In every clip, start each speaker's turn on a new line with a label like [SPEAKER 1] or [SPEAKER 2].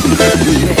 [SPEAKER 1] Yeah.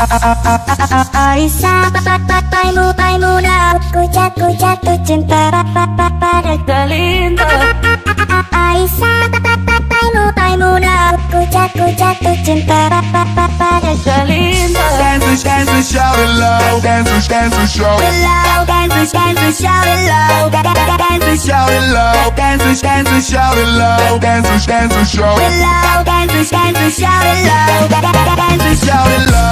[SPEAKER 2] Aisyah Paimu paimu Ku jatuh jatuh cinta pada Galindo Aisyah Paimu paimu Ku jatuh jatuh cinta pada Galindo
[SPEAKER 3] Dance and dance and shout it loud Dance and dance and shout it
[SPEAKER 2] loud Dance and dance and shout it loud
[SPEAKER 3] Dance and shout it loud Dance and dance and shout it loud Dance and dance and shout it
[SPEAKER 2] loud Dance and dance and shout it loud
[SPEAKER 3] Dance and shout it loud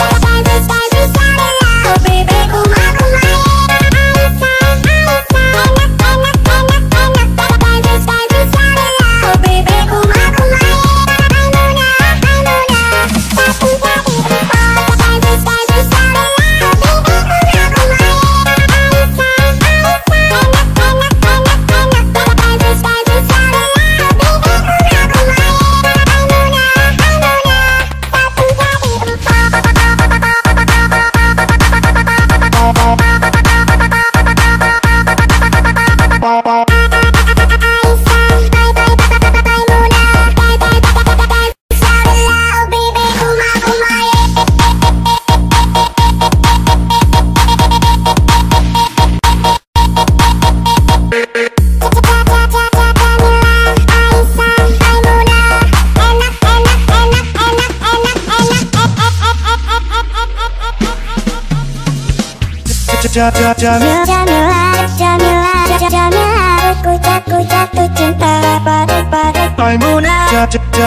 [SPEAKER 2] Jamila, Jamila, Jamila, Jamila, aku jatuh jatuh cinta pada pada
[SPEAKER 3] Maimuna,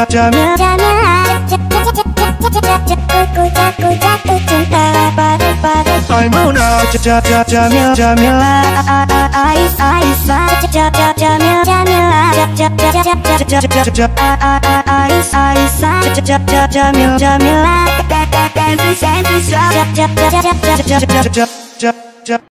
[SPEAKER 2] Jamila, Jamila, aku jatuh jatuh cinta pada pada
[SPEAKER 3] Maimuna,
[SPEAKER 2] Jamila, Jamila, Ais Aisyah, Jamila, Jamila, Ais Aisyah, Jamila, Jamila, Dance, dance, dance,